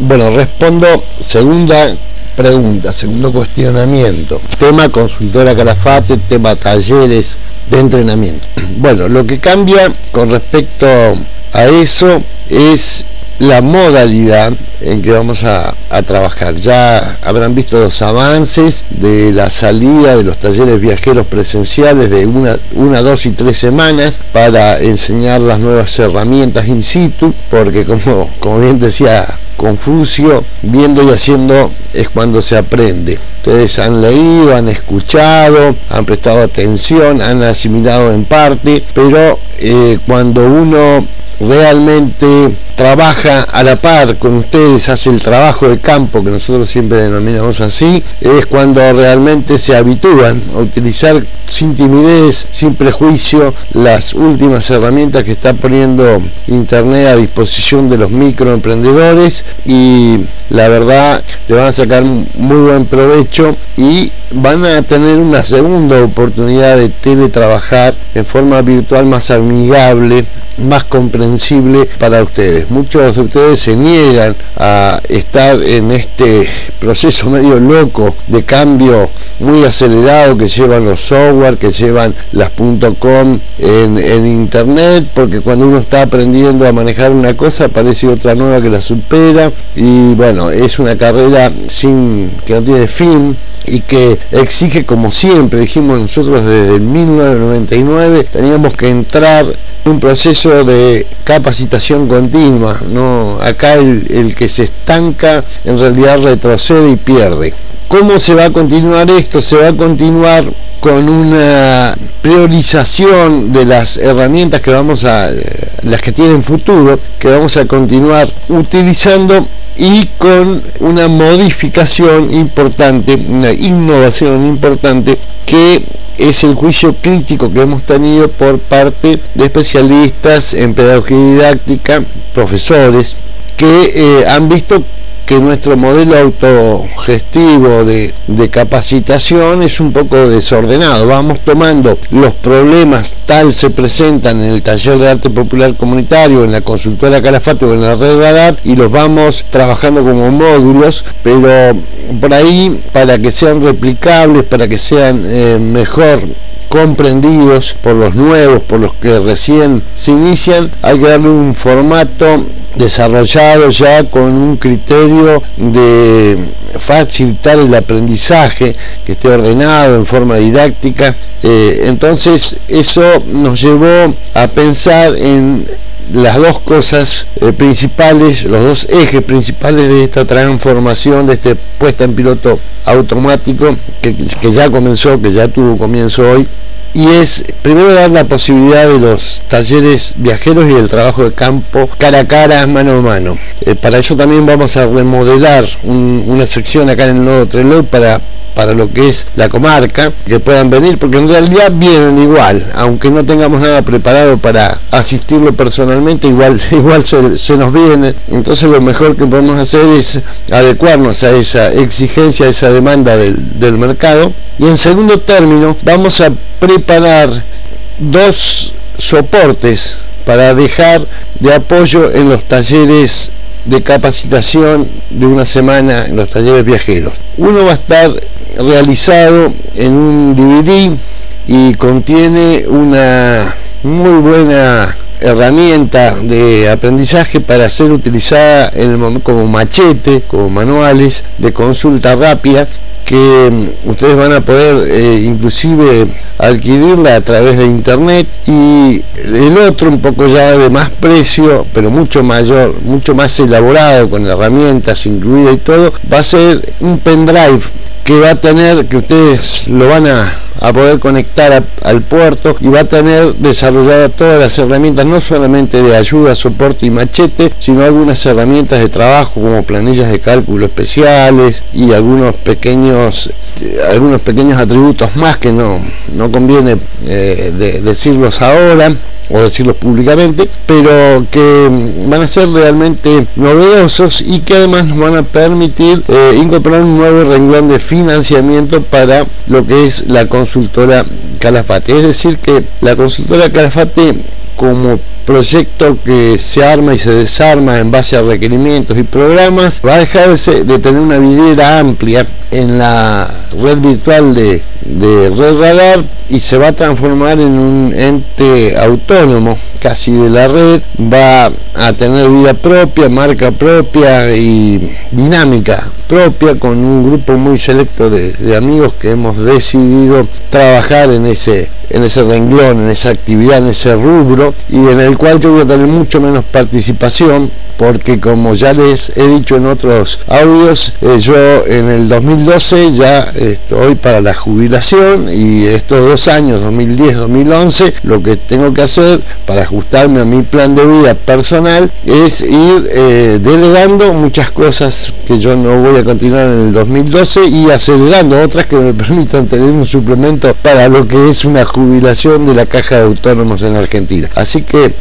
Bueno, respondo segunda pregunta, segundo cuestionamiento. Tema consultora Calafate, tema talleres de entrenamiento. Bueno, lo que cambia con respecto a eso es la modalidad en que vamos a, trabajar. Ya habrán visto los avances de la salida de los talleres viajeros presenciales de una, una, dos y tres semanas para enseñar las nuevas herramientas in situ, porque como, como bien decía Confucio, viendo y haciendo es cuando se aprende. Ustedes han leído, han escuchado, han prestado atención, han asimilado en parte, pero eh, cuando uno realmente trabaja a la par con ustedes, hace el trabajo de campo que nosotros siempre denominamos así, es cuando realmente se habitúan a utilizar sin timidez, sin prejuicio, las últimas herramientas que está poniendo Internet a disposición de los microemprendedores y la verdad le van a sacar muy buen provecho y van a tener una segunda oportunidad de teletrabajar en forma virtual más amigable, más comprensible para ustedes. Muchos de ustedes se niegan a estar en este proceso medio loco de cambio muy acelerado que llevan los software, que llevan las .com en, en internet, porque cuando uno está aprendiendo a manejar una cosa aparece otra nueva que la supera y bueno, es una carrera sin que no tiene fin y que exige como siempre, dijimos nosotros desde el 1999, teníamos que entrar en un proceso de capacitación continua, ¿no? acá el, el que se estanca en realidad retrocede y pierde. ¿Cómo se va a continuar esto? Se va a continuar con una priorización de las herramientas que vamos a, las que tienen futuro, que vamos a continuar utilizando y con una modificación importante, una innovación importante que es el juicio crítico que hemos tenido por parte de especialistas en pedagogía didáctica, profesores, que eh, han visto que nuestro modelo autogestivo de, capacitación es un poco desordenado. Vamos tomando los problemas tal se presentan en el taller de arte popular comunitario, en la consultora Calafate o en la red Radar y los vamos trabajando como módulos, pero por ahí para que sean replicables, para que sean eh, mejor comprendidos por los nuevos, por los que recién se inician, hay que darle un formato desarrollado ya con un criterio de facilitar el aprendizaje, que esté ordenado en forma didáctica. Eh, entonces eso nos llevó a pensar en las dos cosas eh, principales, los dos ejes principales de esta transformación, de este puesta en piloto automático que, que ya comenzó, que ya tuvo comienzo hoy, y es primero dar la posibilidad de los talleres viajeros y el trabajo de campo cara a cara, mano a mano. Eh, para eso también vamos a remodelar una sección acá en el Nuevo Trello para para lo que es la comarca, que puedan venir, porque en realidad vienen igual, aunque no tengamos nada preparado para asistirlo personalmente, igual, igual se, nos viene. Entonces lo mejor que podemos hacer es adecuarnos a esa exigencia, a esa demanda del, del mercado. Y en segundo término, vamos a preparar dos soportes para dejar de apoyo en los talleres de capacitación de una semana en los talleres viajeros. Uno va a estar realizado en un DVD y contiene una muy buena herramienta de aprendizaje para ser utilizada como machete, como manuales de consulta rápida que mm, ustedes van a poder eh, inclusive adquirirla a través de internet y el otro un poco ya de más precio pero mucho mayor mucho más elaborado con herramientas incluidas y todo va a ser un pendrive que va a tener que ustedes lo van a a poder conectar al puerto y va a tener desarrolladas todas las herramientas, no solamente de ayuda, soporte y machete, sino algunas herramientas de trabajo como planillas de cálculo especiales y algunos pequeños algunos pequeños atributos más que no, no conviene eh, decirlos ahora o decirlos públicamente, pero que van a ser realmente novedosos y que además nos van a permitir eh, incorporar un nuevo renglón de financiamiento para lo que es la consultora Calafate. Es decir, que la consultora Calafate como proyecto que se arma y se desarma en base a requerimientos y programas, va a dejar de tener una vidriera amplia en la red virtual de, de Red Radar y se va a transformar en un ente autónomo casi de la red, va a tener vida propia, marca propia y dinámica propia con un grupo muy selecto de, amigos que hemos decidido trabajar en ese en ese renglón, en esa actividad, en ese rubro y en el cual yo voy a tener mucho menos participación porque como ya les he dicho en otros audios, eh, yo en el 2012 ya estoy para la jubilación y estos dos años, 2010-2011, lo que tengo que hacer para ajustarme a mi plan de vida personal es ir eh, delegando muchas cosas que yo no voy a continuar en el 2012 y acelerando otras que me permitan tener un suplemento para lo que es una jubilación de la caja de autónomos en Argentina. Así que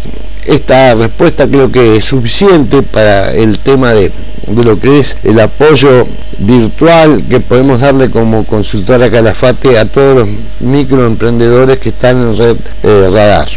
esta respuesta creo que es suficiente para el tema de, lo que es el apoyo virtual que podemos darle como consultora Calafate a todos los microemprendedores que están en red eh, radar.